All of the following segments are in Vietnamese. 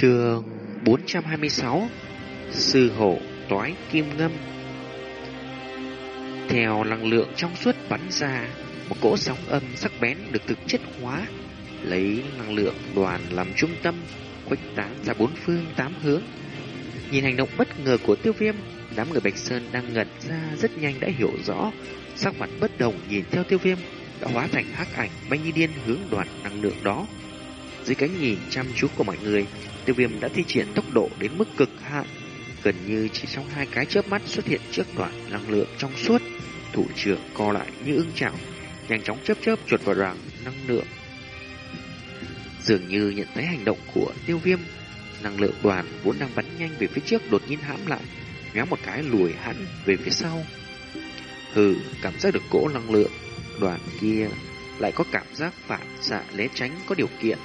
Trường 426 Sư hổ toái kim ngâm. Theo năng lượng trong suốt bắn ra Một cỗ sóng âm sắc bén được thực chất hóa Lấy năng lượng đoàn làm trung tâm Khuếch tán ra bốn phương tám hướng. Nhìn hành động bất ngờ của tiêu viêm Đám người Bạch Sơn đang ngẩn ra rất nhanh đã hiểu rõ Sắc mặt bất đồng nhìn theo tiêu viêm Đã hóa thành hắc ảnh bay như điên hướng đoàn năng lượng đó. Dưới cái nhìn chăm chú của mọi người, tiêu viêm đã thi triển tốc độ đến mức cực hạn. Gần như chỉ trong hai cái chớp mắt xuất hiện trước đoạn năng lượng trong suốt. Thủ trưởng co lại như ưng chảo, nhanh chóng chớp chớp chuột vào đoạn năng lượng. Dường như nhận thấy hành động của tiêu viêm, năng lượng đoàn vốn đang bắn nhanh về phía trước đột nhiên hãm lại, nhoáng một cái lùi hẳn về phía sau. Hừ, cảm giác được cỗ năng lượng đoàn kia lại có cảm giác phản xạ né tránh có điều kiện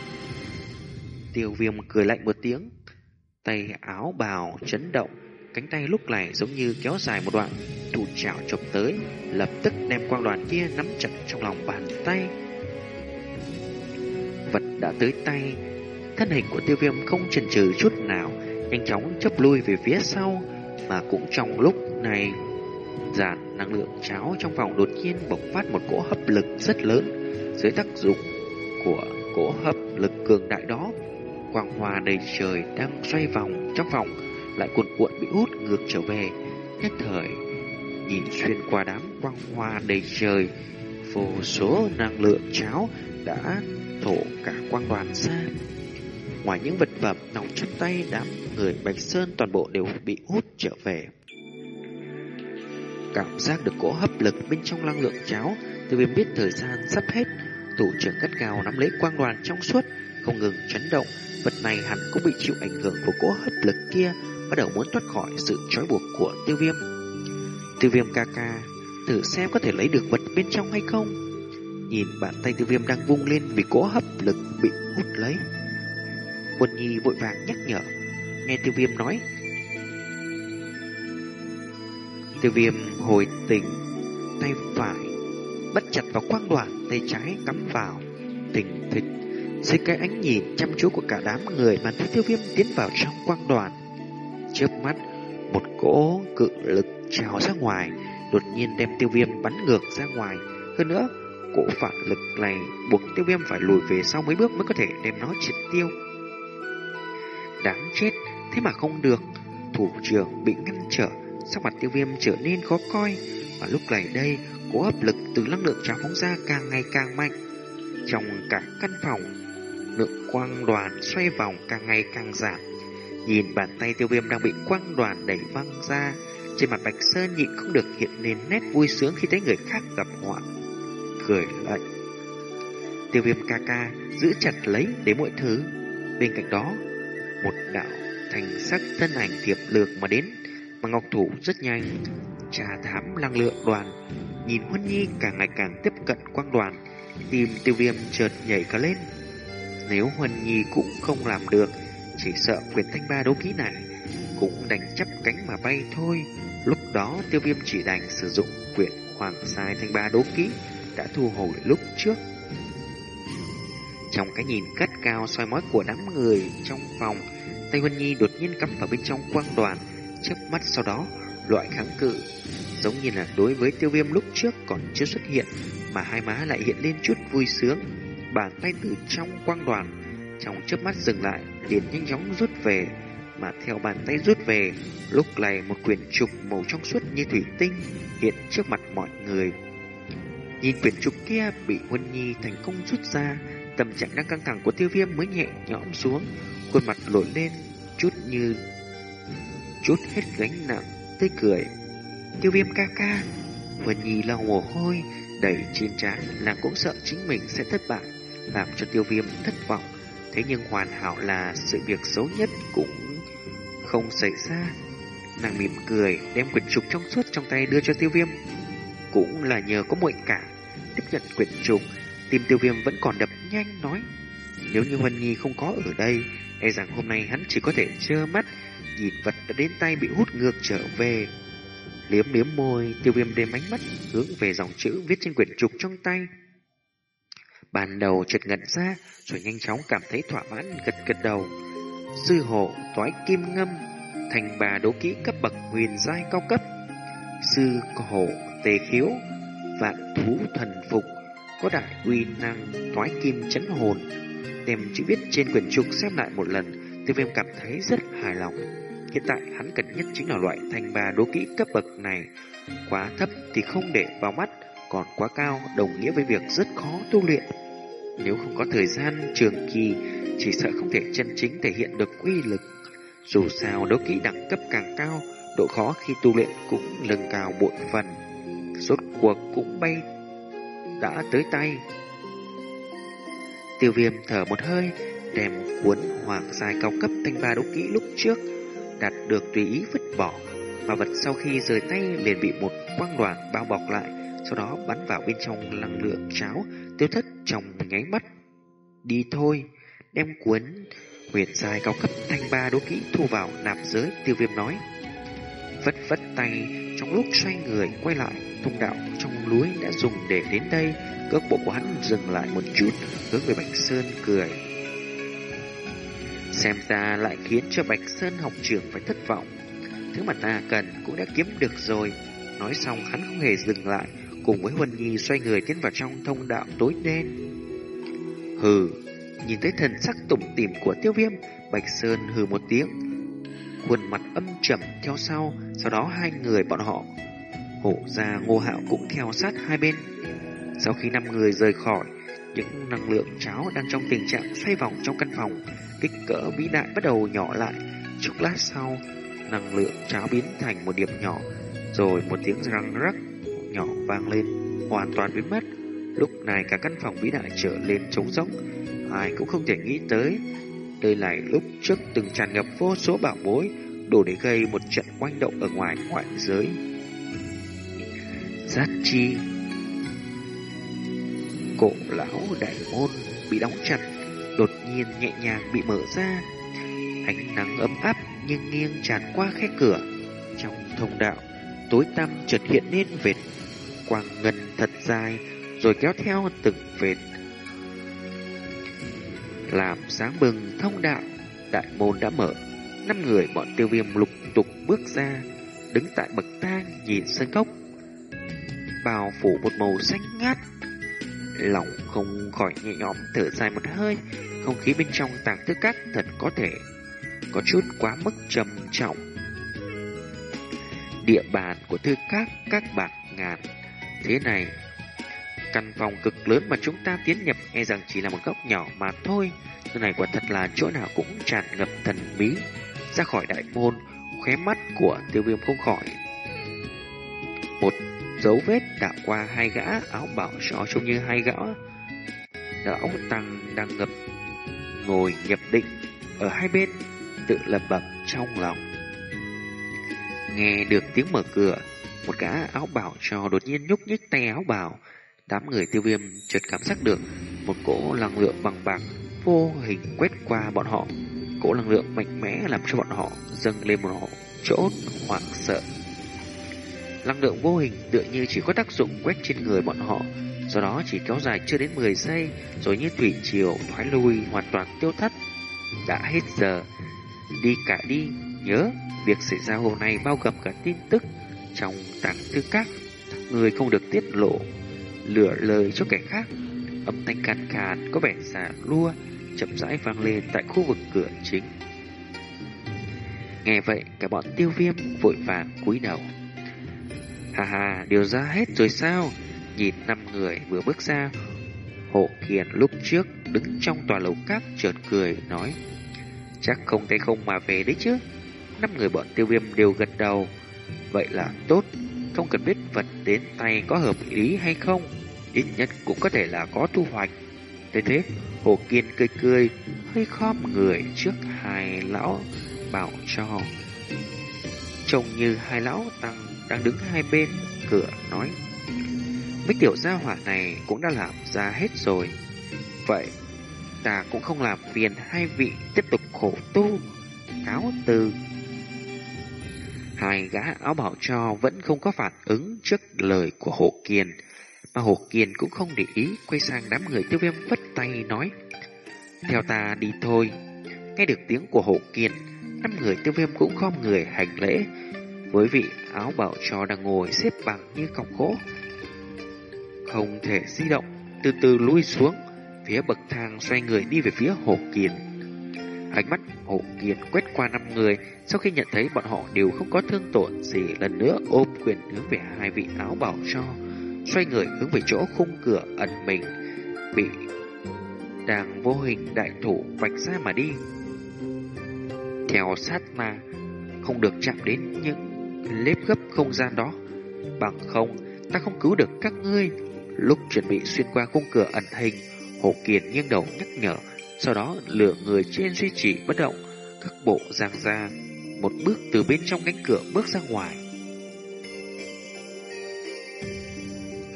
Tiêu viêm cười lạnh một tiếng, tay áo bào chấn động, cánh tay lúc này giống như kéo dài một đoạn, thủ chảo chụp tới, lập tức đem quang đoàn kia nắm chặt trong lòng bàn tay. Vật đã tới tay, thân hình của tiêu viêm không chần chừ chút nào, nhanh chóng chấp lui về phía sau, mà cũng trong lúc này, giàn năng lượng cháo trong vòng đột nhiên bộc phát một cỗ hấp lực rất lớn. Dưới tác dụng của cỗ hấp lực cường đại đó quang hoa đầy trời đang xoay vòng trong vòng, lại cuộn cuộn bị hút ngược trở về. Nhất thời, nhìn xuyên qua đám quang hoa đầy trời, vô số năng lượng cháo đã thổ cả quang đoàn ra. Ngoài những vật phẩm nòng trong tay đám người bạch sơn toàn bộ đều bị hút trở về. Cảm giác được cỗ hấp lực bên trong năng lượng cháo, từ viêm biết thời gian sắp hết, thủ trưởng cắt cao nắm lấy quang đoàn trong suốt, không ngừng chấn động Vật này hẳn cũng bị chịu ảnh hưởng của cỗ hấp lực kia, bắt đầu muốn thoát khỏi sự trói buộc của tiêu viêm. Tiêu viêm ca ca, thử xem có thể lấy được vật bên trong hay không. Nhìn bàn tay tiêu viêm đang vung lên vì cỗ hấp lực bị hút lấy. Quân nhi vội vàng nhắc nhở, nghe tiêu viêm nói. Tiêu viêm hồi tỉnh, tay phải, bắt chặt vào quang đoạn, tay trái cắm vào, tỉnh thịch dưới cái ánh nhìn chăm chú của cả đám người mà tiêu viêm tiến vào trong quang đoàn. Chớp mắt, một cỗ cự lực trào ra ngoài, đột nhiên đem tiêu viêm bắn ngược ra ngoài. Hơn nữa, cỗ phản lực này buộc tiêu viêm phải lùi về sau mấy bước mới có thể đem nó triệt tiêu. Đáng chết, thế mà không được. Thủ trưởng bị ngăn trở, sắc mặt tiêu viêm trở nên khó coi. Và lúc này đây, cỗ áp lực từ năng lượng trào phóng ra càng ngày càng mạnh. Trong cả căn phòng, lượng quang đoàn xoay vòng càng ngày càng giảm. Nhìn bàn tay tiêu viêm đang bị quang đoàn đẩy văng ra, trên mặt Bạch Sơn nhịn không được hiện lên nét vui sướng khi thấy người khác gặp họa. Cười lạnh. Tiêu viêm ca ca giữ chặt lấy để mọi thứ. Bên cạnh đó, một đạo thành sắc thân ảnh thiệp lược mà đến, mà ngọc thủ rất nhanh. Trà thám năng lượng đoàn, nhìn Huân Nhi càng ngày càng tiếp cận quang đoàn, tim tiêu viêm chợt nhảy cả lên. Nếu Huân Nhi cũng không làm được, chỉ sợ quyền thanh ba đấu ký này cũng đành chấp cánh mà bay thôi. Lúc đó tiêu viêm chỉ đành sử dụng quyền hoàng sai thanh ba đấu ký đã thu hồi lúc trước. Trong cái nhìn cắt cao soi mói của đám người trong phòng, Tây Huân Nhi đột nhiên cắm vào bên trong quang đoàn, chớp mắt sau đó loại kháng cự, giống như là đối với tiêu viêm lúc trước còn chưa xuất hiện, mà hai má lại hiện lên chút vui sướng bàn tay từ trong quang đoàn, trong chớp mắt dừng lại, liền nhanh chóng rút về, mà theo bàn tay rút về, lúc này một quyển trục màu trong suốt như thủy tinh hiện trước mặt mọi người. Nhìn quyển trục kia bị Huân Nhi thành công rút ra, tâm trạng đang căng thẳng của tiêu viêm mới nhẹ nhõm xuống, khuôn mặt nổi lên chút như chút hết gánh nặng, tươi cười. Tiêu viêm ca ca, Huân Nhi lau mồ hôi, đầy trên trán, nàng cũng sợ chính mình sẽ thất bại làm cho tiêu viêm thất vọng. Thế nhưng hoàn hảo là sự việc xấu nhất cũng không xảy ra. Nàng mỉm cười, đem quyển trục trong suốt trong tay đưa cho tiêu viêm. Cũng là nhờ có muội cả. Tiếp nhận quyển trục, tim tiêu viêm vẫn còn đập nhanh nói. Nếu như Huân Nhi không có ở đây, e rằng hôm nay hắn chỉ có thể trơ mắt, nhìn vật đã đến tay bị hút ngược trở về. Liếm liếm môi, tiêu viêm đem ánh mắt hướng về dòng chữ viết trên quyển trục trong tay. Ban đầu chợt ngẩn ra, rồi nhanh chóng cảm thấy thỏa mãn gật gật đầu. sư hộ, toái kim ngâm, thành bà đấu kỹ cấp bậc huyền giai cao cấp, sư hộ, tề khiếu, vạn thú thần phục, có đại uy năng toái kim chấn hồn. Đem chữ viết trên quyển trục xem lại một lần, tiêu viêm cảm thấy rất hài lòng. Hiện tại hắn cần nhất chính là loại thành bà đố kỹ cấp bậc này. Quá thấp thì không để vào mắt, còn quá cao đồng nghĩa với việc rất khó tu luyện. Nếu không có thời gian trường kỳ, chỉ sợ không thể chân chính thể hiện được quy lực. Dù sao đấu kỹ đẳng cấp càng cao, độ khó khi tu luyện cũng nâng cao bội phần. Rốt cuộc cũng bay đã tới tay. Tiêu viêm thở một hơi, đem cuốn hoàng dài cao cấp thanh ba đấu kỹ lúc trước đạt được tùy ý vứt bỏ, mà vật sau khi rời tay liền bị một quang đoàn bao bọc lại, sau đó bắn vào bên trong năng lượng cháo, tiêu thất trong nháy mắt. Đi thôi, đem cuốn huyền dài cao cấp thanh ba đố kỹ thu vào nạp giới tiêu viêm nói. Vất vất tay, trong lúc xoay người quay lại, thông đạo trong núi đã dùng để đến đây, cước bộ của hắn dừng lại một chút, hướng về Bạch Sơn cười. Xem ra lại khiến cho Bạch Sơn học trưởng phải thất vọng. Thứ mà ta cần cũng đã kiếm được rồi. Nói xong hắn không hề dừng lại, cùng với Huân Nhi xoay người tiến vào trong thông đạo tối đen. Hừ, nhìn thấy thần sắc tủm tỉm của tiêu viêm, Bạch Sơn hừ một tiếng, khuôn mặt âm trầm theo sau, sau đó hai người bọn họ, hổ ra ngô hạo cũng theo sát hai bên. Sau khi năm người rời khỏi, những năng lượng cháo đang trong tình trạng xoay vòng trong căn phòng, kích cỡ vĩ đại bắt đầu nhỏ lại. Chốc lát sau, năng lượng cháo biến thành một điểm nhỏ, rồi một tiếng răng rắc nhỏ vang lên, hoàn toàn biến mất. Lúc này cả căn phòng vĩ đại trở lên trống rỗng, ai cũng không thể nghĩ tới. Đây là lúc trước từng tràn ngập vô số bảo bối, đủ để gây một trận quanh động ở ngoài ngoại giới. Giác chi Cổ lão đại môn bị đóng chặt, đột nhiên nhẹ nhàng bị mở ra. Ánh nắng ấm áp nhưng nghiêng tràn qua khe cửa. Trong thông đạo, tối tăm chợt hiện lên vệt quang ngân thật dài, rồi kéo theo từng vệt. Làm sáng bừng thông đạo, đại môn đã mở. Năm người bọn tiêu viêm lục tục bước ra, đứng tại bậc thang nhìn sân cốc. Bao phủ một màu xanh ngát, lòng không khỏi nhẹ nhõm thở dài một hơi, không khí bên trong tàng tư cát thật có thể có chút quá mức trầm trọng. Địa bàn của thư cát các bạc ngàn thế này. Căn phòng cực lớn mà chúng ta tiến nhập e rằng chỉ là một góc nhỏ mà thôi. Nơi này quả thật là chỗ nào cũng tràn ngập thần bí. Ra khỏi đại môn, khóe mắt của tiêu viêm không khỏi. Một dấu vết đã qua hai gã áo bảo cho trông như hai gã lão tăng đang ngập ngồi nhập định ở hai bên tự lẩm bẩm trong lòng nghe được tiếng mở cửa một gã áo bảo cho đột nhiên nhúc nhích tay áo bảo đám người tiêu viêm chợt cảm giác được một cỗ năng lượng bằng bạc vô hình quét qua bọn họ. Cỗ năng lượng mạnh mẽ làm cho bọn họ dâng lên một họ chỗ hoảng sợ. Năng lượng vô hình tựa như chỉ có tác dụng quét trên người bọn họ, sau đó chỉ kéo dài chưa đến 10 giây, rồi như thủy triều thoái lui hoàn toàn tiêu thất. Đã hết giờ, đi cả đi, nhớ, việc xảy ra hôm nay bao gồm cả tin tức trong tàng thư các, người không được tiết lộ, lửa lời cho kẻ khác. Âm thanh càn càn có vẻ xà lua, chậm rãi vang lên tại khu vực cửa chính. Nghe vậy, cả bọn tiêu viêm vội vàng cúi đầu. Hà hà, điều ra hết rồi sao? Nhìn năm người vừa bước ra, Hộ Kiền lúc trước đứng trong tòa lầu các chợt cười nói Chắc không tay không mà về đấy chứ Năm người bọn tiêu viêm đều gật đầu. Vậy là tốt, Không cần biết vật đến tay có hợp lý hay không, Ít nhất cũng có thể là có thu hoạch. Thế thế, Hồ Kiên cười cười, Hơi khom người trước hai lão, Bảo cho. Trông như hai lão tăng đang đứng hai bên, cửa nói. Mấy tiểu gia hỏa này cũng đã làm ra hết rồi. Vậy, ta cũng không làm phiền hai vị tiếp tục khổ tu, Cáo từ. Hai gã áo bảo cho vẫn không có phản ứng trước lời của Hồ Kiền Mà Hồ Kiền cũng không để ý Quay sang đám người tiêu viêm vất tay nói Theo ta đi thôi Nghe được tiếng của hồ kiên, năm người tiêu viêm cũng khom người hành lễ với vị áo bảo cho đang ngồi xếp bằng như cọc gỗ. Không thể di động, từ từ lui xuống, phía bậc thang xoay người đi về phía Hồ Kiền. Ánh mắt hộ Kiền quét qua năm người, sau khi nhận thấy bọn họ đều không có thương tổn gì, lần nữa ôm quyền hướng về hai vị áo bảo cho, xoay người hướng về chỗ khung cửa ẩn mình, bị đàng vô hình đại thủ vạch ra mà đi. Theo sát ma, không được chạm đến những lếp gấp không gian đó. Bằng không, ta không cứu được các ngươi. Lúc chuẩn bị xuyên qua khung cửa ẩn hình, Hồ Kiền nghiêng đầu nhắc nhở, sau đó lửa người trên duy trì bất động, các bộ giang ra, một bước từ bên trong cánh cửa bước ra ngoài.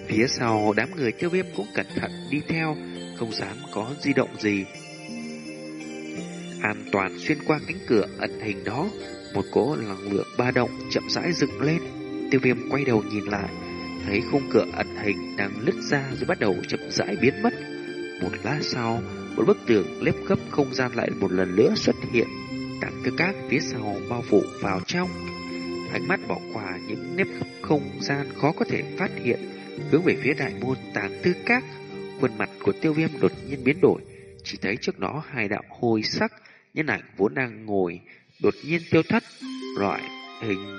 Phía sau đám người tiêu viêm cũng cẩn thận đi theo, không dám có di động gì. An toàn xuyên qua cánh cửa ẩn hình đó, một cỗ năng lượng ba động chậm rãi dựng lên. Tiêu viêm quay đầu nhìn lại, thấy khung cửa ẩn hình đang lứt ra rồi bắt đầu chậm rãi biến mất. Một lát sau, một bức tường lép gấp không gian lại một lần nữa xuất hiện. Tảng tư cát phía sau bao phủ vào trong. Ánh mắt bỏ qua những nếp gấp không gian khó có thể phát hiện, hướng về phía đại môn tàng tư cát. Khuôn mặt của tiêu viêm đột nhiên biến đổi, chỉ thấy trước đó hai đạo hồi sắc, nhân ảnh vốn đang ngồi đột nhiên tiêu thất. Loại hình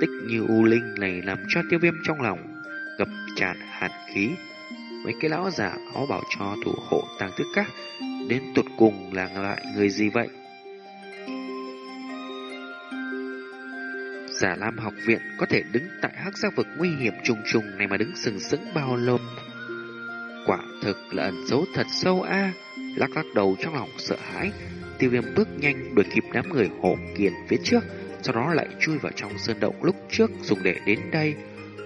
tích như u linh này làm cho tiêu viêm trong lòng gặp tràn hàn khí. Mấy cái lão giả áo bảo cho thủ hộ tàng thức các đến tuột cùng là lại người gì vậy? Giả Lam học viện có thể đứng tại hắc giác vực nguy hiểm trùng trùng này mà đứng sừng sững bao lâu? Quả thực là ẩn dấu thật sâu a lắc lắc đầu trong lòng sợ hãi, Tiêu viêm bước nhanh đuổi kịp đám người hộ kiền phía trước, sau đó lại chui vào trong sơn động lúc trước dùng để đến đây.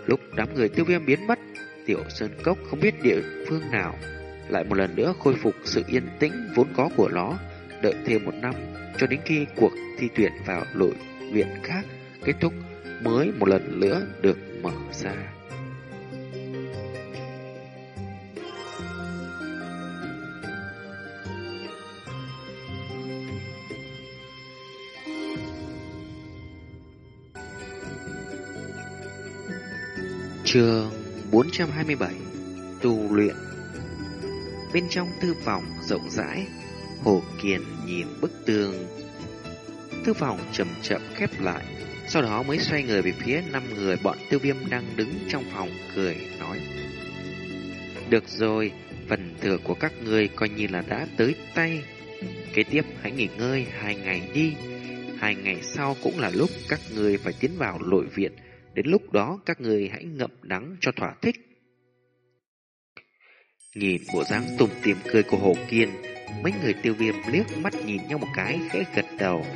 Lúc đám người tiêu viêm biến mất, tiểu sơn cốc không biết địa phương nào, lại một lần nữa khôi phục sự yên tĩnh vốn có của nó, đợi thêm một năm cho đến khi cuộc thi tuyển vào nội viện khác kết thúc mới một lần nữa được mở ra. Trường 427 Tu luyện. Bên trong thư phòng rộng rãi Hồ Kiền nhìn bức tường. Thư phòng chậm chậm khép lại Sau đó mới xoay người về phía năm người bọn tiêu viêm đang đứng trong phòng cười nói. Được rồi, phần thừa của các người coi như là đã tới tay. Kế tiếp hãy nghỉ ngơi hai ngày đi. Hai ngày sau cũng là lúc các người phải tiến vào nội viện. Đến lúc đó các người hãy ngậm đắng cho thỏa thích. Nhìn bộ dáng tùng tìm cười của Hồ Kiên, mấy người tiêu viêm liếc mắt nhìn nhau một cái khẽ gật đầu.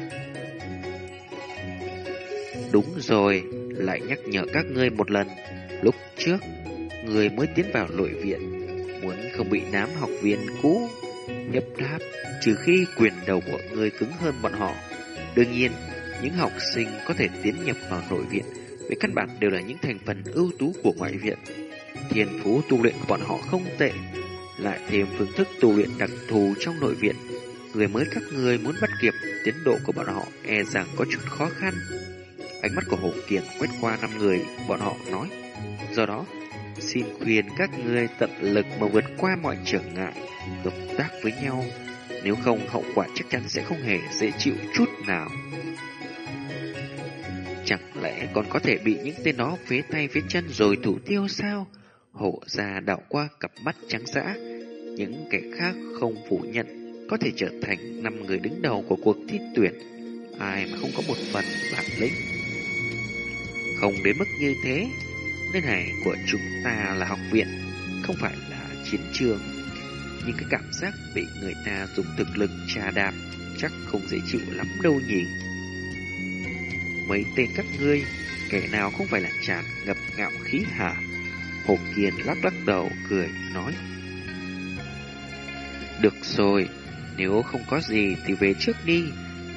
Đúng rồi, lại nhắc nhở các ngươi một lần. Lúc trước, người mới tiến vào nội viện, muốn không bị nám học viên cũ nhấp đáp, trừ khi quyền đầu của người cứng hơn bọn họ. Đương nhiên, những học sinh có thể tiến nhập vào nội viện về căn bản đều là những thành phần ưu tú của ngoại viện. Thiên phú tu luyện của bọn họ không tệ, lại thêm phương thức tu luyện đặc thù trong nội viện. Người mới các người muốn bắt kịp tiến độ của bọn họ e rằng có chút khó khăn. Ánh mắt của Hồ Kiệt quét qua năm người, bọn họ nói. Do đó, xin khuyên các người tận lực mà vượt qua mọi trở ngại, hợp tác với nhau. Nếu không, hậu quả chắc chắn sẽ không hề dễ chịu chút nào. Chẳng lẽ còn có thể bị những tên đó phế tay phế chân rồi thủ tiêu sao? Hộ ra đạo qua cặp mắt trắng dã. Những kẻ khác không phủ nhận có thể trở thành năm người đứng đầu của cuộc thi tuyển. Ai mà không có một phần bản lĩnh. Không đến mức như thế. Nơi này của chúng ta là học viện, không phải là chiến trường. Nhưng cái cảm giác bị người ta dùng thực lực trà đạp chắc không dễ chịu lắm đâu nhỉ mấy tên các ngươi, kẻ nào không phải là tràn ngập ngạo khí hả? Hồ Kiền lắc lắc đầu cười nói. Được rồi, nếu không có gì thì về trước đi.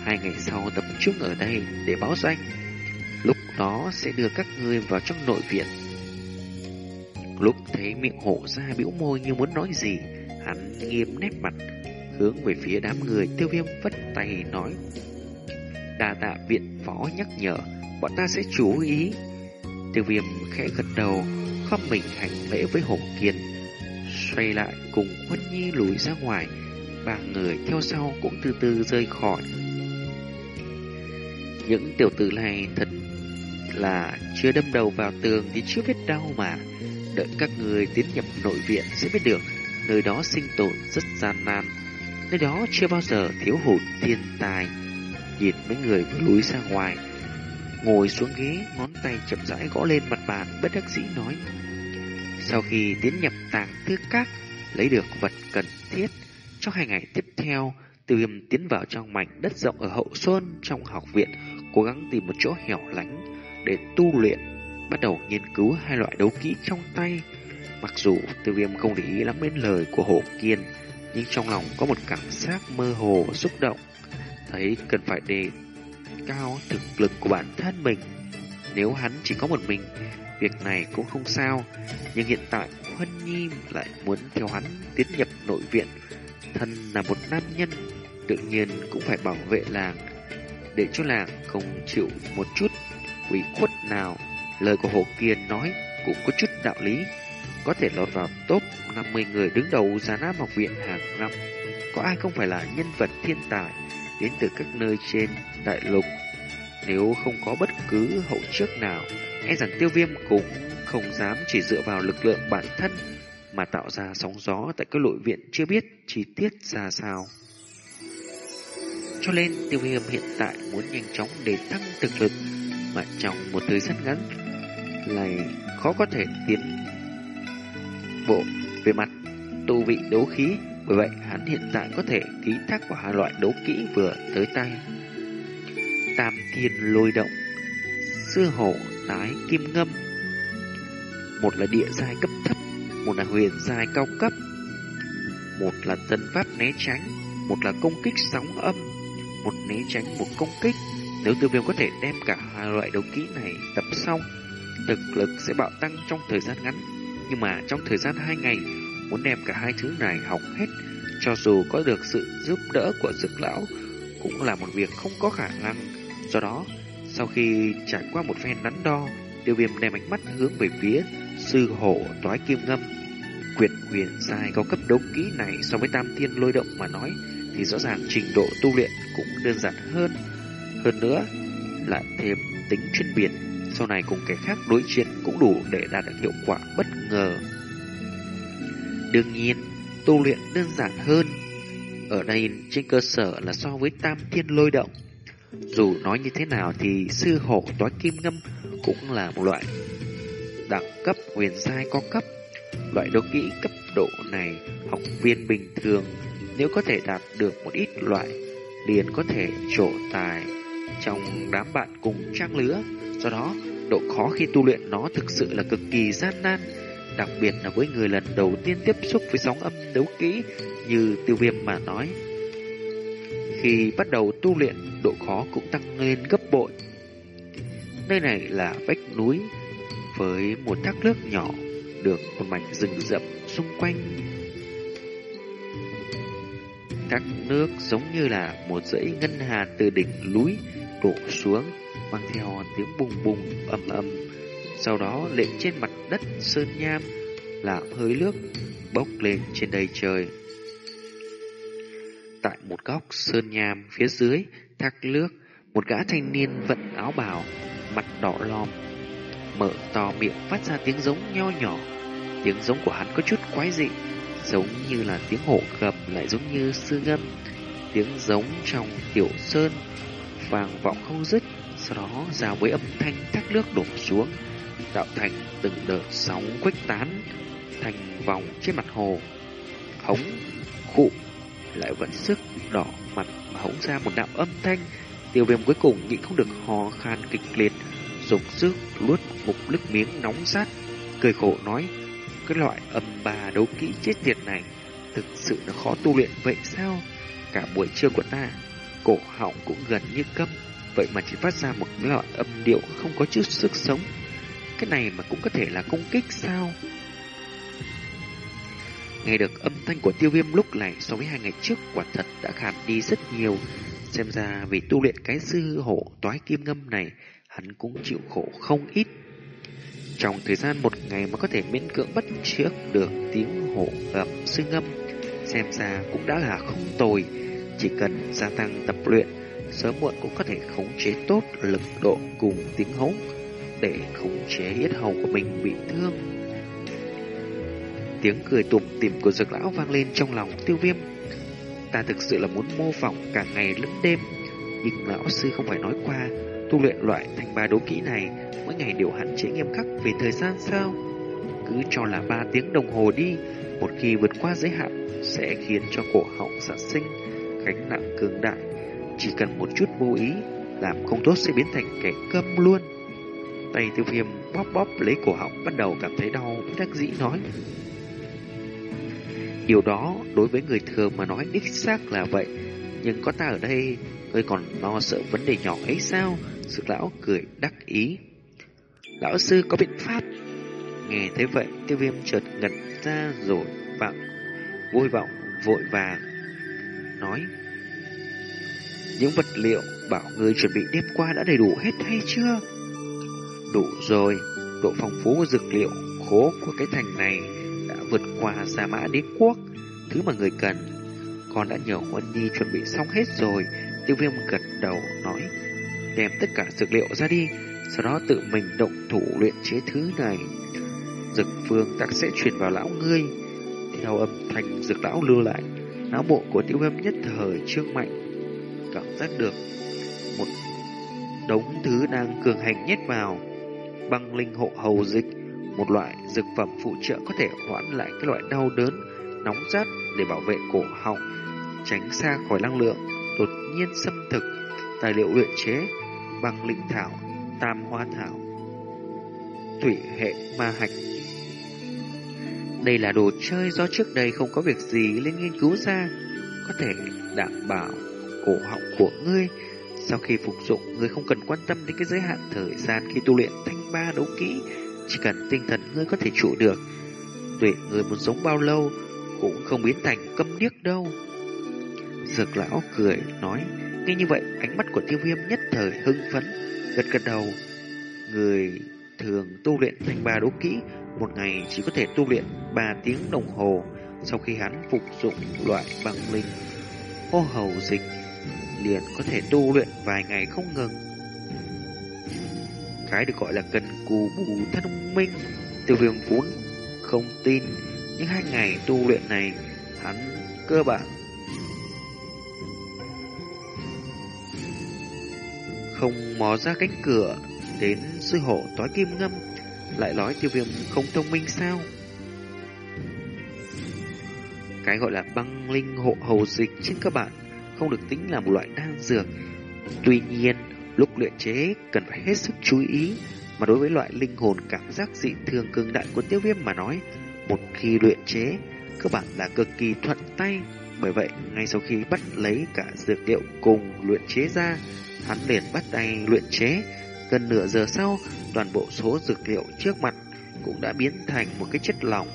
Hai ngày sau tập trung ở đây để báo danh. Lúc đó sẽ đưa các ngươi vào trong nội viện. Lúc thấy miệng hộ ra bĩu môi như muốn nói gì, hắn nghiêm nét mặt, hướng về phía đám người tiêu viêm vất tay nói. Đà tạ viện phó nhắc nhở, bọn ta sẽ chú ý. Tiêu viêm khẽ gật đầu, khom mình hành lễ với Hổ Kiên. Xoay lại cùng Huân Nhi lùi ra ngoài, ba người theo sau cũng từ từ rơi khỏi. Những tiểu tử này thật là chưa đâm đầu vào tường thì chưa biết đau mà. Đợi các người tiến nhập nội viện sẽ biết được nơi đó sinh tồn rất gian nan. Nơi đó chưa bao giờ thiếu hụt thiên tài. Nhìn mấy người vừa lùi ra ngoài, ngồi xuống ghế, ngón tay chậm rãi gõ lên mặt bàn, bất đắc dĩ nói. Sau khi tiến nhập tàng thư các, lấy được vật cần thiết, trong hai ngày tiếp theo, Tiêu Viêm tiến vào trong mảnh đất rộng ở hậu xuân trong học viện, cố gắng tìm một chỗ hẻo lánh để tu luyện, bắt đầu nghiên cứu hai loại đấu kỹ trong tay. Mặc dù Tiêu Viêm không để ý lắm đến lời của Hổ Kiên, nhưng trong lòng có một cảm giác mơ hồ xúc động, thấy cần phải đề cao thực lực của bản thân mình. Nếu hắn chỉ có một mình, việc này cũng không sao, nhưng hiện tại Huân Nhi lại muốn theo hắn tiến nhập nội viện. Thân là một nam nhân, tự nhiên cũng phải bảo vệ làng, để cho làng không chịu một chút ủy khuất nào. Lời của Hồ Kiên nói cũng có chút đạo lý, có thể lọt vào top 50 người đứng đầu Già Nam học viện hàng năm. Có ai không phải là nhân vật thiên tài đến từ các nơi trên đại lục. Nếu không có bất cứ hậu trước nào, e rằng tiêu viêm cũng không dám chỉ dựa vào lực lượng bản thân mà tạo ra sóng gió tại các nội viện chưa biết chi tiết ra sao. Cho nên tiêu viêm hiện tại muốn nhanh chóng để tăng thực lực mà trong một thời gian ngắn này khó có thể tiến bộ về mặt tu vị đấu khí bởi vậy hắn hiện tại có thể ký thác vào hai loại đấu kỹ vừa tới tay. Tam thiên lôi động, sư hổ tái kim ngâm. Một là địa giai cấp thấp, một là huyền giai cao cấp. Một là tân pháp né tránh, một là công kích sóng âm. Một né tránh, một công kích. Nếu tiêu viêm có thể đem cả hai loại đấu kỹ này tập xong, thực lực sẽ bạo tăng trong thời gian ngắn. Nhưng mà trong thời gian hai ngày muốn đem cả hai thứ này học hết, cho dù có được sự giúp đỡ của dược lão, cũng là một việc không có khả năng. Do đó, sau khi trải qua một phen đắn đo, tiêu viêm đem ánh mắt hướng về phía sư hổ toái kim ngâm. Quyệt huyền dài có cấp đấu kỹ này so với tam thiên lôi động mà nói, thì rõ ràng trình độ tu luyện cũng đơn giản hơn. Hơn nữa, lại thêm tính chuyên biệt, sau này cùng kẻ khác đối chiến cũng đủ để đạt được hiệu quả bất ngờ. Đương nhiên, tu luyện đơn giản hơn. Ở đây trên cơ sở là so với tam thiên lôi động. Dù nói như thế nào thì sư hổ toái kim ngâm cũng là một loại đẳng cấp huyền giai có cấp. Loại đấu kỹ cấp độ này học viên bình thường nếu có thể đạt được một ít loại liền có thể trổ tài trong đám bạn cùng trang lứa. Do đó, độ khó khi tu luyện nó thực sự là cực kỳ gian nan, đặc biệt là với người lần đầu tiên tiếp xúc với sóng âm đấu kỹ như tiêu viêm mà nói. Khi bắt đầu tu luyện, độ khó cũng tăng lên gấp bội. Nơi này là vách núi với một thác nước nhỏ, được một mảnh rừng rậm xung quanh. Thác nước giống như là một dãy ngân hà từ đỉnh núi đổ xuống mang theo tiếng bùng bùng ầm ầm, sau đó lệ trên mặt đất sơn nham làm hơi nước bốc lên trên đầy trời. Tại một góc sơn nham phía dưới thác nước, một gã thanh niên vận áo bào, mặt đỏ lòm, mở to miệng phát ra tiếng giống nho nhỏ. Tiếng giống của hắn có chút quái dị, giống như là tiếng hổ gầm lại giống như sư ngâm. Tiếng giống trong tiểu sơn vang vọng không dứt, sau đó giao với âm thanh thác nước đổ xuống, tạo thành từng đợt sóng khuếch tán thành vòng trên mặt hồ. Hống, khụ, lại vẫn sức đỏ mặt mà hống ra một đạo âm thanh. Tiêu viêm cuối cùng nhịn không được hò khan kịch liệt, dùng sức luốt một nước miếng nóng sát, cười khổ nói, cái loại âm bà đấu kỹ chết tiệt này thực sự là khó tu luyện vậy sao? Cả buổi trưa của ta, cổ họng cũng gần như câm vậy mà chỉ phát ra một loại âm điệu không có chút sức sống. Cái này mà cũng có thể là công kích sao? Nghe được âm thanh của tiêu viêm lúc này so với hai ngày trước quả thật đã khảm đi rất nhiều. Xem ra vì tu luyện cái sư hộ toái kim ngâm này, hắn cũng chịu khổ không ít. Trong thời gian một ngày mà có thể miễn cưỡng bắt trước được tiếng hổ gầm sư ngâm, xem ra cũng đã là không tồi. Chỉ cần gia tăng tập luyện, sớm muộn cũng có thể khống chế tốt lực độ cùng tiếng hống để khống chế yết hầu của mình bị thương. Tiếng cười tủm tỉm của dược lão vang lên trong lòng tiêu viêm. Ta thực sự là muốn mô phỏng cả ngày lẫn đêm, nhưng lão sư không phải nói qua tu luyện loại thành ba đấu kỹ này mỗi ngày đều hạn chế nghiêm khắc về thời gian sao? Cứ cho là ba tiếng đồng hồ đi, một khi vượt qua giới hạn sẽ khiến cho cổ họng sản sinh gánh nặng cường đại. Chỉ cần một chút vô ý, làm không tốt sẽ biến thành kẻ câm luôn. Tay tiêu viêm bóp bóp lấy cổ họng bắt đầu cảm thấy đau, bất đắc dĩ nói. Điều đó đối với người thường mà nói đích xác là vậy, nhưng có ta ở đây, ngươi còn lo sợ vấn đề nhỏ ấy sao? sư lão cười đắc ý. Lão sư có biện pháp. Nghe thấy vậy, tiêu viêm chợt ngẩn ra rồi vọng, vui vọng, vội vàng. Nói, những vật liệu bảo người chuẩn bị đêm qua đã đầy đủ hết hay chưa? Đủ rồi, độ phong phú của dược liệu khố của cái thành này đã vượt qua Sa Mã Đế Quốc, thứ mà người cần. Con đã nhờ Huân Nhi chuẩn bị xong hết rồi, tiêu viêm gật đầu nói, đem tất cả dược liệu ra đi, sau đó tự mình động thủ luyện chế thứ này. Dược phương tắc sẽ truyền vào lão ngươi. Theo âm thanh dược lão lưu lại, não bộ của tiêu viêm nhất thời trương mạnh, cảm giác được một đống thứ đang cường hành nhét vào băng linh hộ hầu dịch, một loại dược phẩm phụ trợ có thể hoãn lại cái loại đau đớn, nóng rát để bảo vệ cổ họng, tránh xa khỏi năng lượng, đột nhiên xâm thực, tài liệu luyện chế, băng linh thảo, tam hoa thảo, thủy hệ ma hạch. Đây là đồ chơi do trước đây không có việc gì lên nghiên cứu ra, có thể đảm bảo cổ họng của ngươi sau khi phục dụng ngươi không cần quan tâm đến cái giới hạn thời gian khi tu luyện thanh ba đấu kỹ, chỉ cần tinh thần ngươi có thể trụ được. Tuệ ngươi muốn sống bao lâu Cũng không biến thành câm điếc đâu. Dược lão cười, nói, Nghe như vậy, ánh mắt của tiêu viêm nhất thời hưng phấn, Gật gật đầu. Người thường tu luyện thanh ba đấu kỹ, Một ngày chỉ có thể tu luyện 3 tiếng đồng hồ. Sau khi hắn phục dụng loại bằng linh Hô hầu dịch Liền có thể tu luyện vài ngày không ngừng cái được gọi là cần cù bù thông minh. Tiêu viêm vốn không tin, những hai ngày tu luyện này, hắn cơ bản không mò ra cánh cửa đến sư hộ tối kim ngâm, lại nói tiêu viêm không thông minh sao? Cái gọi là băng linh hộ hầu dịch trên các bạn không được tính là một loại đan dược. Tuy nhiên, Lúc luyện chế cần phải hết sức chú ý, mà đối với loại linh hồn cảm giác dị thường cường đại của tiêu viêm mà nói, một khi luyện chế, cơ bản là cực kỳ thuận tay. Bởi vậy, ngay sau khi bắt lấy cả dược liệu cùng luyện chế ra, hắn liền bắt tay luyện chế. Gần nửa giờ sau, toàn bộ số dược liệu trước mặt cũng đã biến thành một cái chất lỏng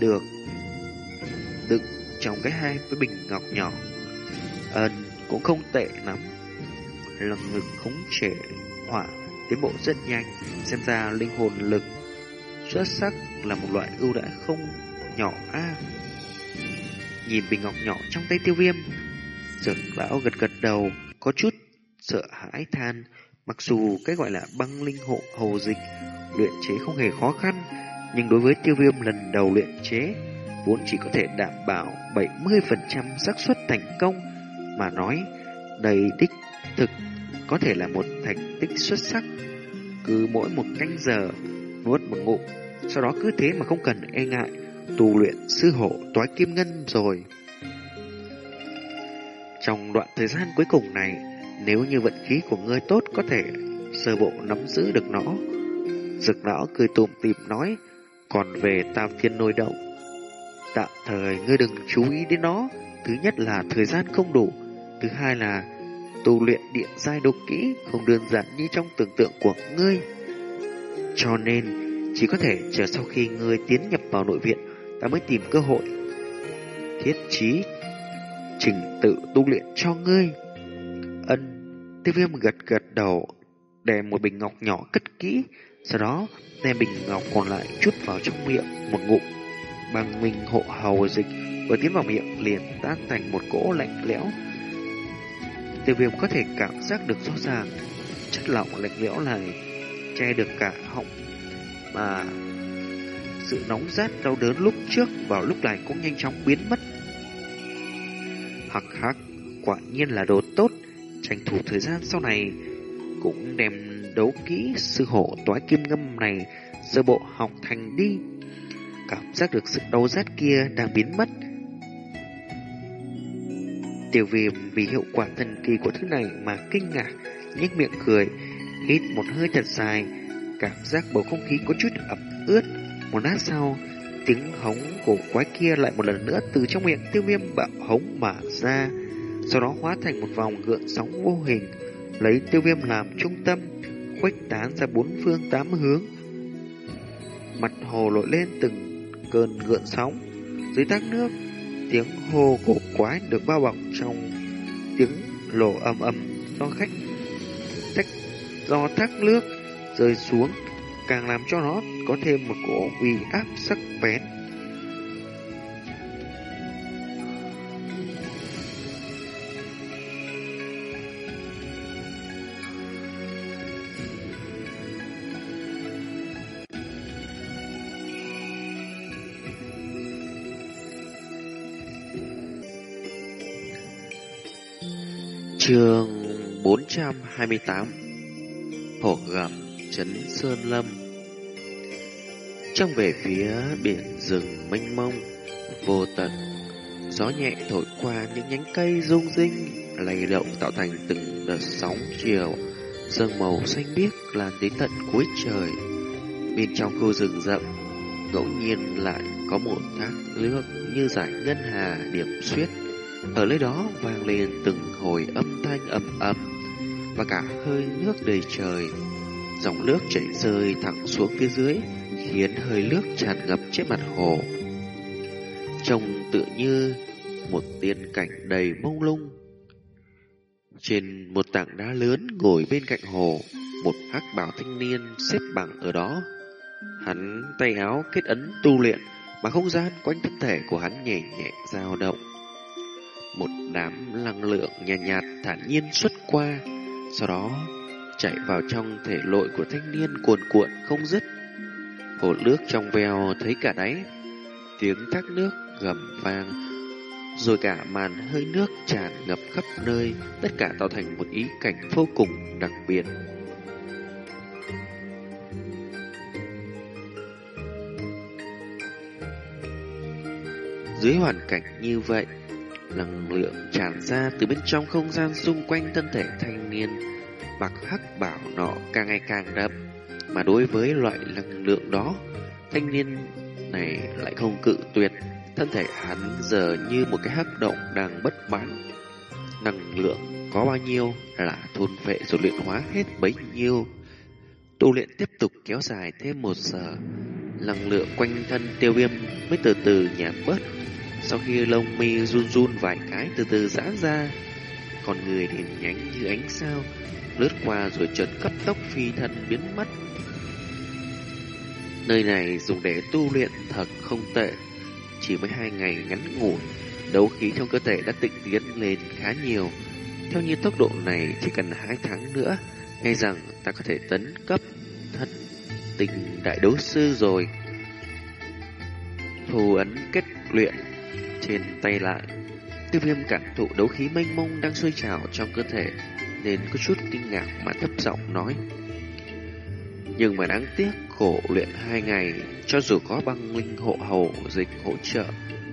được đựng trong cái hai cái bình ngọc nhỏ. Ân cũng không tệ lắm. Lồng ngực khống chế hỏa tiến bộ rất nhanh, xem ra linh hồn lực xuất sắc là một loại ưu đãi không nhỏ a. Nhìn bình ngọc nhỏ trong tay tiêu viêm, dược lão gật gật đầu, có chút sợ hãi than, mặc dù cái gọi là băng linh hộ hầu dịch luyện chế không hề khó khăn, nhưng đối với tiêu viêm lần đầu luyện chế, vốn chỉ có thể đảm bảo 70% xác suất thành công, mà nói đây đích thực có thể là một thành tích xuất sắc. Cứ mỗi một canh giờ nuốt một ngụm, sau đó cứ thế mà không cần e ngại, tu luyện sư hộ toái kim ngân rồi. Trong đoạn thời gian cuối cùng này, nếu như vận khí của ngươi tốt có thể sơ bộ nắm giữ được nó. Dực lão cười tùm tìm nói, còn về tam thiên nôi động. Tạm thời ngươi đừng chú ý đến nó, thứ nhất là thời gian không đủ, thứ hai là tu luyện điện giai độc kỹ không đơn giản như trong tưởng tượng của ngươi. Cho nên, chỉ có thể chờ sau khi ngươi tiến nhập vào nội viện, ta mới tìm cơ hội thiết trí trình tự tu luyện cho ngươi. Ân, tiêu viêm gật gật đầu, đè một bình ngọc nhỏ cất kỹ, sau đó đem bình ngọc còn lại chút vào trong miệng một ngụm. Bằng mình hộ hầu dịch vừa tiến vào miệng liền tan thành một cỗ lạnh lẽo. Tiêu viêm có thể cảm giác được rõ ràng chất lỏng lạnh lẽo này che được cả họng mà sự nóng rát đau đớn lúc trước vào lúc này cũng nhanh chóng biến mất. Hắc hắc, quả nhiên là đồ tốt, tranh thủ thời gian sau này cũng đem đấu kỹ sư hộ toái kim ngâm này sơ bộ học thành đi. Cảm giác được sự đau rát kia đang biến mất. Tiểu viêm vì hiệu quả thần kỳ của thứ này mà kinh ngạc, nhếch miệng cười, hít một hơi thật dài, cảm giác bầu không khí có chút ẩm ướt. Một lát sau, tiếng hống cổ quái kia lại một lần nữa từ trong miệng tiêu viêm bạo hống mà ra, sau đó hóa thành một vòng gợn sóng vô hình, lấy tiêu viêm làm trung tâm, khuếch tán ra bốn phương tám hướng. Mặt hồ lội lên từng cơn gợn sóng, dưới tác nước, tiếng hô cổ quái được bao bọc trong tiếng lồ ầm ầm do khách tách, do thác nước rơi xuống, càng làm cho nó có thêm một cỗ uy áp sắc bén. 428 Hổ gầm, Trấn Sơn Lâm. Trong về phía biển rừng mênh mông, Vô tận, Gió nhẹ thổi qua những nhánh cây rung rinh, lay động tạo thành từng đợt sóng chiều Sương màu xanh biếc lan đến tận cuối trời. Bên trong khu rừng rậm, Ngẫu nhiên lại có một thác nước như giải ngân hà điểm xuyết. Ở nơi đó vang lên từng hồi âm thanh ầm ầm và cả hơi nước đầy trời. Dòng nước chảy rơi thẳng xuống phía dưới, khiến hơi nước tràn ngập trên mặt hồ. Trông tự như một tiên cảnh đầy mông lung. Trên một tảng đá lớn ngồi bên cạnh hồ, một hắc bảo thanh niên xếp bằng ở đó. Hắn tay áo kết ấn tu luyện, mà không gian quanh thân thể của hắn nhẹ nhẹ dao động. Một đám năng lượng nhạt nhạt thản nhiên xuất qua, sau đó chạy vào trong thể lội của thanh niên cuồn cuộn không dứt. Hồ nước trong veo thấy cả đáy, tiếng thác nước gầm vang, rồi cả màn hơi nước tràn ngập khắp nơi, tất cả tạo thành một ý cảnh vô cùng đặc biệt. Dưới hoàn cảnh như vậy, năng lượng tràn ra từ bên trong không gian xung quanh thân thể thanh niên. Mặc hắc bảo nọ càng ngày càng đậm. Mà đối với loại năng lượng đó, thanh niên này lại không cự tuyệt. Thân thể hắn giờ như một cái hắc động đang bất mãn. Năng lượng có bao nhiêu là thôn vệ rồi luyện hóa hết bấy nhiêu? Tu luyện tiếp tục kéo dài thêm một giờ. Năng lượng quanh thân tiêu viêm mới từ từ nhạt bớt sau khi lông mi run run vài cái từ từ giãn ra, con người đèn nhánh như ánh sao, lướt qua rồi chợt cấp tốc phi thân biến mất. Nơi này dùng để tu luyện thật không tệ, chỉ mới hai ngày ngắn ngủi, đấu khí trong cơ thể đã tịnh tiến lên khá nhiều. Theo như tốc độ này chỉ cần hai tháng nữa, ngay rằng ta có thể tấn cấp thật tình đại đấu sư rồi. Thù ấn kết luyện trên tay lại. Tiêu viêm cảm thụ đấu khí mênh mông đang sôi trào trong cơ thể, nên có chút kinh ngạc mà thấp giọng nói. Nhưng mà đáng tiếc, khổ luyện hai ngày, cho dù có băng linh hộ hầu dịch hỗ trợ,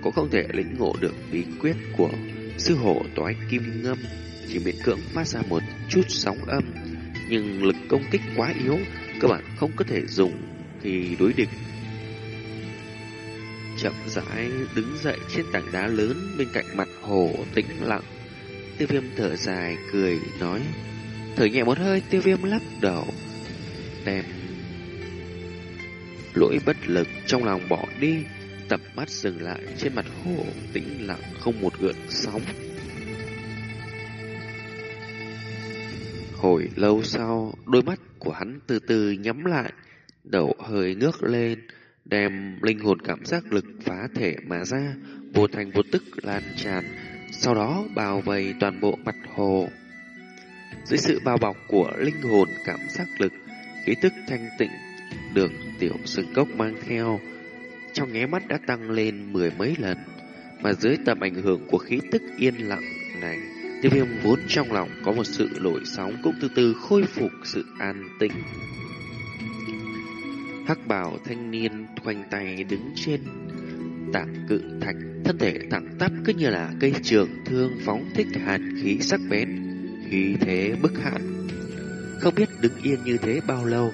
cũng không thể lĩnh ngộ được bí quyết của sư hổ toái kim ngâm, chỉ miễn cưỡng phát ra một chút sóng âm, nhưng lực công kích quá yếu, cơ bản không có thể dùng khi đối địch chậm rãi đứng dậy trên tảng đá lớn bên cạnh mặt hồ tĩnh lặng. Tiêu viêm thở dài, cười, nói. Thở nhẹ một hơi, tiêu viêm lắc đầu, đem lỗi bất lực trong lòng bỏ đi, tập mắt dừng lại trên mặt hồ tĩnh lặng không một gợn sóng. Hồi lâu sau, đôi mắt của hắn từ từ nhắm lại, đầu hơi ngước lên, đem linh hồn cảm giác lực phá thể mà ra, vô thành vô tức lan tràn, sau đó bao vây toàn bộ mặt hồ. Dưới sự bao bọc của linh hồn cảm giác lực, khí tức thanh tịnh được tiểu sừng cốc mang theo, trong nháy mắt đã tăng lên mười mấy lần, mà dưới tầm ảnh hưởng của khí tức yên lặng này, tiêu viêm vốn trong lòng có một sự lội sóng cũng từ từ khôi phục sự an tĩnh. Hắc bào thanh niên khoanh tay đứng trên tảng cự thạch, thân thể thẳng tắp cứ như là cây trường thương phóng thích hàn khí sắc bén, khí thế bức hãn. Không biết đứng yên như thế bao lâu,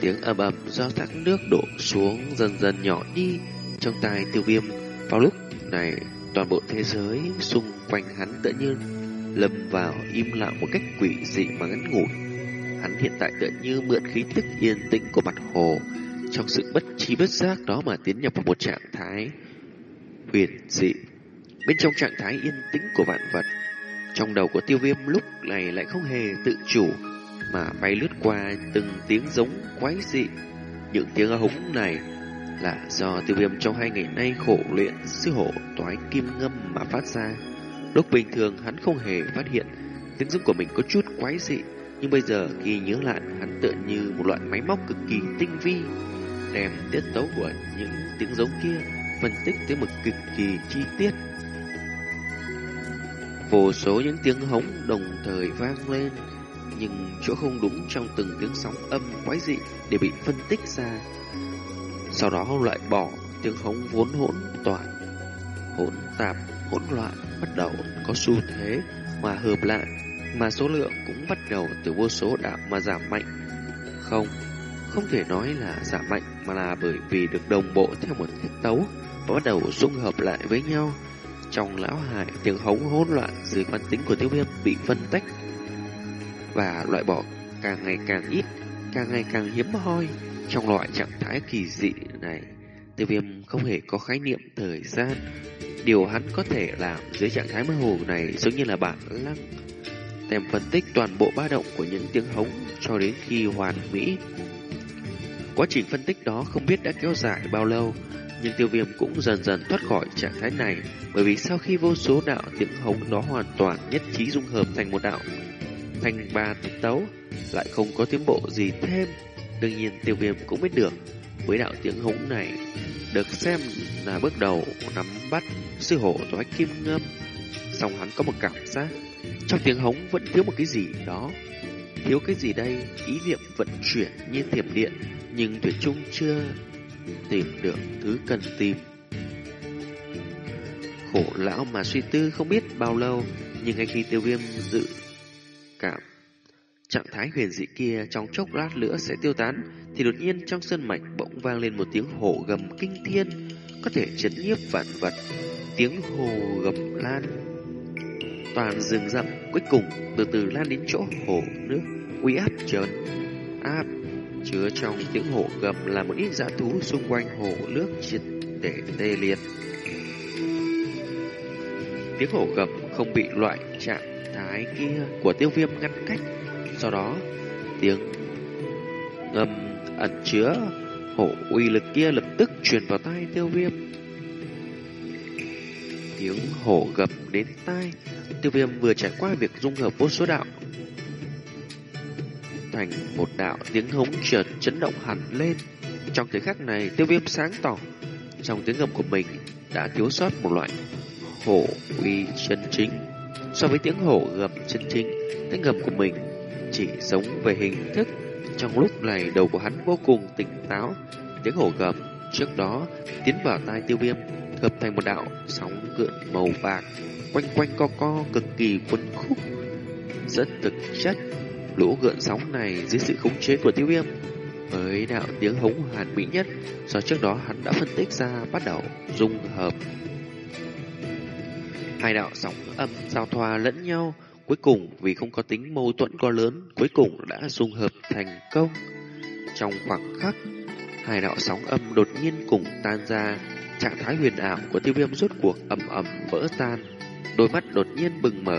tiếng ầm ầm do thác nước đổ xuống dần dần nhỏ đi trong tai tiêu viêm. Vào lúc này, toàn bộ thế giới xung quanh hắn tự nhiên lâm vào im lặng một cách quỷ dị mà ngắn ngủi. Hắn hiện tại tựa như mượn khí tức yên tĩnh của mặt hồ, trong sự bất trí bất giác đó mà tiến nhập vào một trạng thái huyền dị. Bên trong trạng thái yên tĩnh của vạn vật, trong đầu của tiêu viêm lúc này lại không hề tự chủ mà bay lướt qua từng tiếng giống quái dị. Những tiếng hống này là do tiêu viêm trong hai ngày nay khổ luyện sư hổ toái kim ngâm mà phát ra. Lúc bình thường hắn không hề phát hiện tiếng giống của mình có chút quái dị, nhưng bây giờ khi nhớ lại hắn tựa như một loại máy móc cực kỳ tinh vi, đem tiết tấu của những tiếng giống kia phân tích tới mực cực kỳ chi tiết. Vô số những tiếng hống đồng thời vang lên, nhưng chỗ không đúng trong từng tiếng sóng âm quái dị để bị phân tích ra. Sau đó loại bỏ tiếng hống vốn hỗn toàn, hỗn tạp, hỗn loạn bắt đầu có xu thế mà hợp lại, mà số lượng cũng bắt đầu từ vô số đạo mà giảm mạnh. Không, không thể nói là giảm mạnh mà là bởi vì được đồng bộ theo một tiết tấu và bắt đầu dung hợp lại với nhau. Trong lão hải, tiếng hống hỗn loạn dưới quan tính của tiêu viêm bị phân tách và loại bỏ càng ngày càng ít, càng ngày càng hiếm hoi. Trong loại trạng thái kỳ dị này, tiêu viêm không hề có khái niệm thời gian. Điều hắn có thể làm dưới trạng thái mơ hồ này giống như là bản lăng. Đem phân tích toàn bộ ba động của những tiếng hống cho đến khi hoàn mỹ. Quá trình phân tích đó không biết đã kéo dài bao lâu, nhưng tiêu viêm cũng dần dần thoát khỏi trạng thái này bởi vì sau khi vô số đạo tiếng hống đó hoàn toàn nhất trí dung hợp thành một đạo thành ba tiết tấu lại không có tiến bộ gì thêm. Đương nhiên tiêu viêm cũng biết được với đạo tiếng hống này được xem là bước đầu nắm bắt sư hổ toái kim ngâm. song hắn có một cảm giác trong tiếng hống vẫn thiếu một cái gì đó. Thiếu cái gì đây? Ý niệm vận chuyển như thiểm điện nhưng tuyệt trung chưa tìm được thứ cần tìm. Khổ lão mà suy tư không biết bao lâu nhưng ngay khi tiêu viêm dự cảm. Trạng thái huyền dị kia trong chốc lát nữa sẽ tiêu tán, thì đột nhiên trong sân mạch bỗng vang lên một tiếng hổ gầm kinh thiên, có thể chấn nhiếp vạn vật. Tiếng hồ gầm lan toàn rừng rậm cuối cùng từ từ lan đến chỗ hồ nước uy áp chấn áp chứa trong tiếng hổ gầm là một ít dã thú xung quanh hồ nước triệt để tê liệt tiếng hổ gầm không bị loại trạng thái kia của tiêu viêm ngăn cách. Sau đó, tiếng ngầm ẩn chứa hổ uy lực kia lập tức truyền vào tai tiêu viêm. Tiếng hổ gầm đến tai, tiêu viêm vừa trải qua việc dung hợp vô số đạo. Thành một đạo tiếng hống chợt chấn động hẳn lên. Trong thời khắc này, tiêu viêm sáng tỏ. Trong tiếng ngầm của mình đã thiếu sót một loại hổ uy chân chính. So với tiếng hổ gầm chân chính, tiếng gầm của mình chỉ giống về hình thức. Trong lúc này đầu của hắn vô cùng tỉnh táo, tiếng hổ gầm trước đó tiến vào tai tiêu viêm, hợp thành một đạo sóng gợn màu bạc, quanh quanh co co cực kỳ cuốn khúc. Rất thực chất, lũ gợn sóng này dưới sự khống chế của tiêu viêm với đạo tiếng hống hàn mỹ nhất do trước đó hắn đã phân tích ra bắt đầu dung hợp Hai đạo sóng âm giao thoa lẫn nhau, cuối cùng vì không có tính mâu thuẫn quá lớn, cuối cùng đã dung hợp thành công. Trong khoảng khắc, hai đạo sóng âm đột nhiên cùng tan ra, Trạng thái huyền ảo của tiêu viêm rốt cuộc ầm ầm vỡ tan, đôi mắt đột nhiên bừng mở.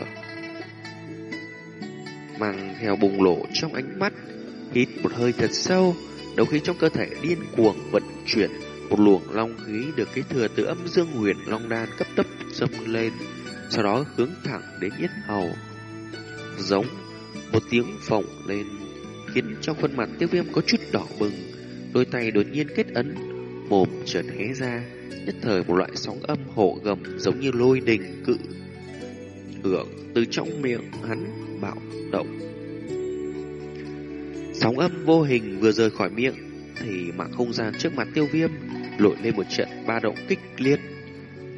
Mang theo bùng lộ trong ánh mắt, hít một hơi thật sâu, đấu khí trong cơ thể điên cuồng vận chuyển, một luồng long khí được kế thừa từ âm dương huyền long đan cấp tốc dâng lên, sau đó hướng thẳng đến yết hầu. Giống một tiếng phồng lên, khiến trong khuôn mặt tiêu viêm có chút đỏ bừng, đôi tay đột nhiên kết ấn, mồm chợt hé ra, nhất thời một loại sóng âm hộ gầm giống như lôi đình cự hưởng từ trong miệng hắn bạo động. Sóng âm vô hình vừa rời khỏi miệng thì mạng không gian trước mặt tiêu viêm lội lên một trận ba động kích liệt.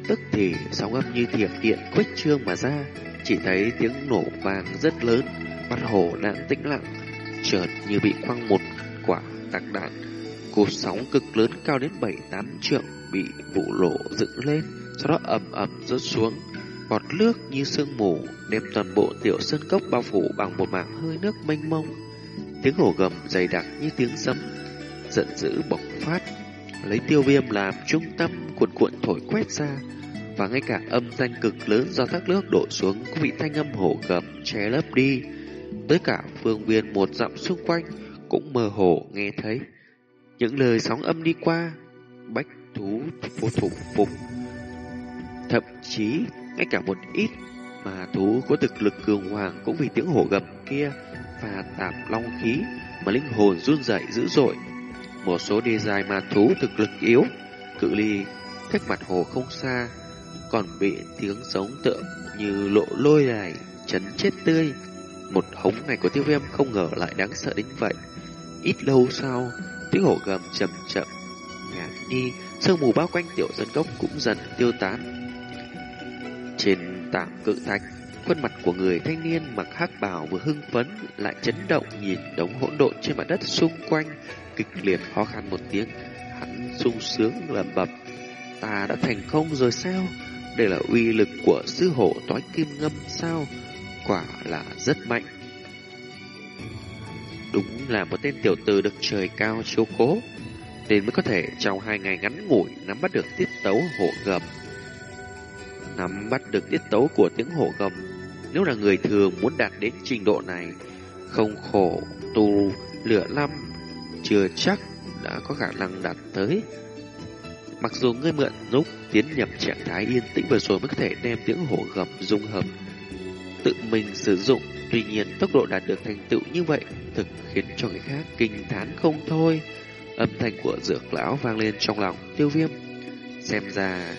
Tức thì sóng âm như thiểm điện khuếch trương mà ra, chỉ thấy tiếng nổ vàng rất lớn, mặt hồ đang tĩnh lặng, chợt như bị quăng một quả tạc đạn. Cột sóng cực lớn cao đến bảy tám trượng bị vụ lộ dựng lên, sau đó ầm ầm rớt xuống. Bọt nước như sương mù đem toàn bộ tiểu sơn cốc bao phủ bằng một mảng hơi nước mênh mông. Tiếng hổ gầm dày đặc như tiếng sấm, giận dữ bộc phát, lấy tiêu viêm làm trung tâm cuộn cuộn thổi quét ra, và ngay cả âm thanh cực lớn do thác nước đổ xuống cũng bị thanh âm hổ gầm che lấp đi. Tới cả phương viên một dặm xung quanh cũng mơ hồ nghe thấy. Những lời sóng âm đi qua, bách thú vô thủ phục. Thậm chí, ngay cả một ít mà thú có thực lực cường hoàng cũng vì tiếng hổ gầm kia và tạp long khí mà linh hồn run rẩy dữ dội. Một số đi dài mà thú thực lực yếu, cự ly cách mặt hồ không xa, còn bị tiếng sống tựa như lộ lôi này chấn chết tươi. Một hống này của tiêu viêm không ngờ lại đáng sợ đến vậy. Ít lâu sau, tiếng hổ gầm chậm chậm nhạt đi, sương mù bao quanh tiểu dân cốc cũng dần tiêu tán. Trên tảng cự thạch, khuôn mặt của người thanh niên mặc hắc bào vừa hưng phấn lại chấn động nhìn đống hỗn độn trên mặt đất xung quanh, kịch liệt khó khăn một tiếng, hắn sung sướng lẩm bẩm: "Ta đã thành công rồi sao? Đây là uy lực của sư hổ toái kim ngâm sao? Quả là rất mạnh." Đúng là một tên tiểu tử được trời cao chiếu cố, nên mới có thể trong hai ngày ngắn ngủi nắm bắt được tiết tấu hổ gầm. Nắm bắt được tiết tấu của tiếng hổ gầm, nếu là người thường muốn đạt đến trình độ này, không khổ tu lửa lâm chưa chắc đã có khả năng đạt tới. Mặc dù ngươi mượn lúc tiến nhập trạng thái yên tĩnh vừa rồi mới có thể đem tiếng hổ gầm dung hợp tự mình sử dụng, tuy nhiên tốc độ đạt được thành tựu như vậy thực khiến cho người khác kinh thán không thôi. Âm thanh của dược lão vang lên trong lòng tiêu viêm. Xem ra,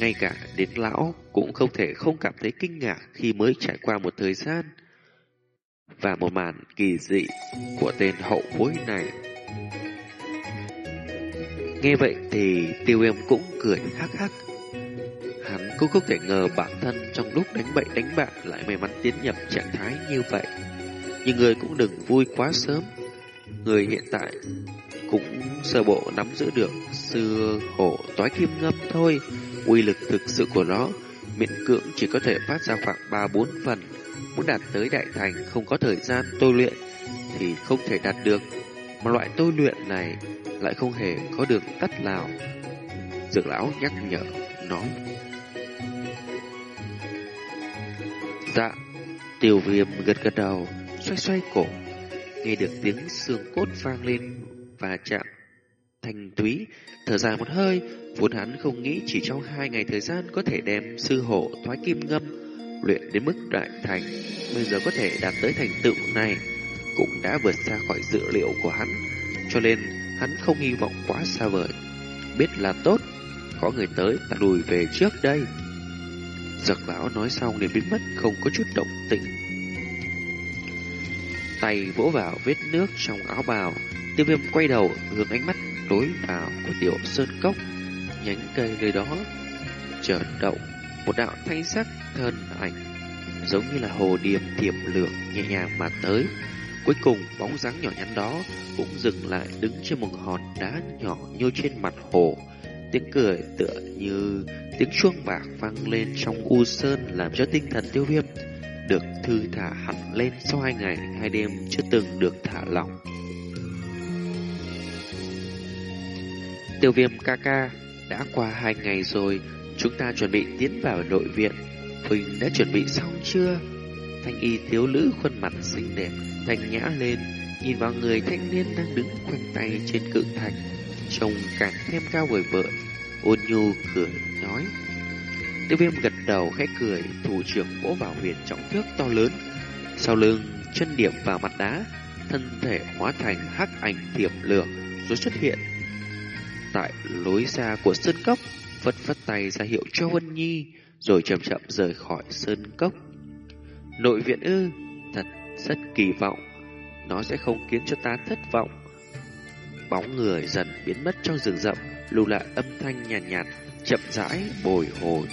ngay cả đến lão cũng không thể không cảm thấy kinh ngạc khi mới trải qua một thời gian. Và một màn kỳ dị của tên hậu bối này. Nghe vậy thì tiêu viêm cũng cười hắc hắc. Hắn cũng không thể ngờ bản thân trong lúc đánh bậy đánh bạn lại may mắn tiến nhập trạng thái như vậy. Nhưng người cũng đừng vui quá sớm. Người hiện tại cũng sơ bộ nắm giữ được sư hổ toái kim ngâm thôi. Uy lực thực sự của nó miễn cưỡng chỉ có thể phát ra khoảng 3-4 phần. Muốn đạt tới đại thành không có thời gian tôi luyện thì không thể đạt được. Mà loại tôi luyện này lại không hề có đường tắt nào. Dược lão nhắc nhở, nói. Dạ, tiêu viêm gật gật đầu, xoay xoay cổ, nghe được tiếng xương cốt vang lên và chạm thanh túy, thở dài một hơi, vốn hắn không nghĩ chỉ trong hai ngày thời gian có thể đem sư hộ thoái kim ngâm luyện đến mức đại thành, bây giờ có thể đạt tới thành tựu này cũng đã vượt xa khỏi dự liệu của hắn, cho nên hắn không hy vọng quá xa vời. Biết là tốt, có người tới ta lùi về trước đây. Giặc lão nói xong liền biến mất không có chút động tĩnh. Tay vỗ vào vết nước trong áo bào, tiêu viêm quay đầu hướng ánh mắt lối vào của tiểu sơn cốc, nhánh cây nơi đó, chợt động một đạo thanh sắc thân ảnh, giống như là hồ điệp thiểm lược nhẹ nhàng mà tới. Cuối cùng bóng dáng nhỏ nhắn đó cũng dừng lại đứng trên một hòn đá nhỏ như trên mặt hồ. Tiếng cười tựa như tiếng chuông bạc vang lên trong u sơn làm cho tinh thần tiêu viêm được thư thả hẳn lên sau hai ngày hai đêm chưa từng được thả lỏng. Tiêu viêm ca ca, Đã qua hai ngày rồi, chúng ta chuẩn bị tiến vào nội viện. Huỳnh đã chuẩn bị xong chưa? Thanh y thiếu nữ khuôn mặt xinh đẹp, thanh nhã lên, nhìn vào người thanh niên đang đứng khoanh tay trên cự thạch, trông càng thêm cao vời vợi. Ôn nhu cười nói. Tiêu viêm gật đầu khẽ cười, thủ trưởng vỗ vào huyền trọng thước to lớn. Sau lưng, chân điểm vào mặt đá, thân thể hóa thành hắc ảnh tiệm lửa rồi xuất hiện tại lối ra của sơn cốc, vất vất tay ra hiệu cho Vân Nhi, rồi chậm chậm rời khỏi sơn cốc. Nội viện ư, thật rất kỳ vọng, nó sẽ không khiến cho ta thất vọng. Bóng người dần biến mất trong rừng rậm, lưu lại âm thanh nhàn nhạt, nhạt, chậm rãi bồi hồi.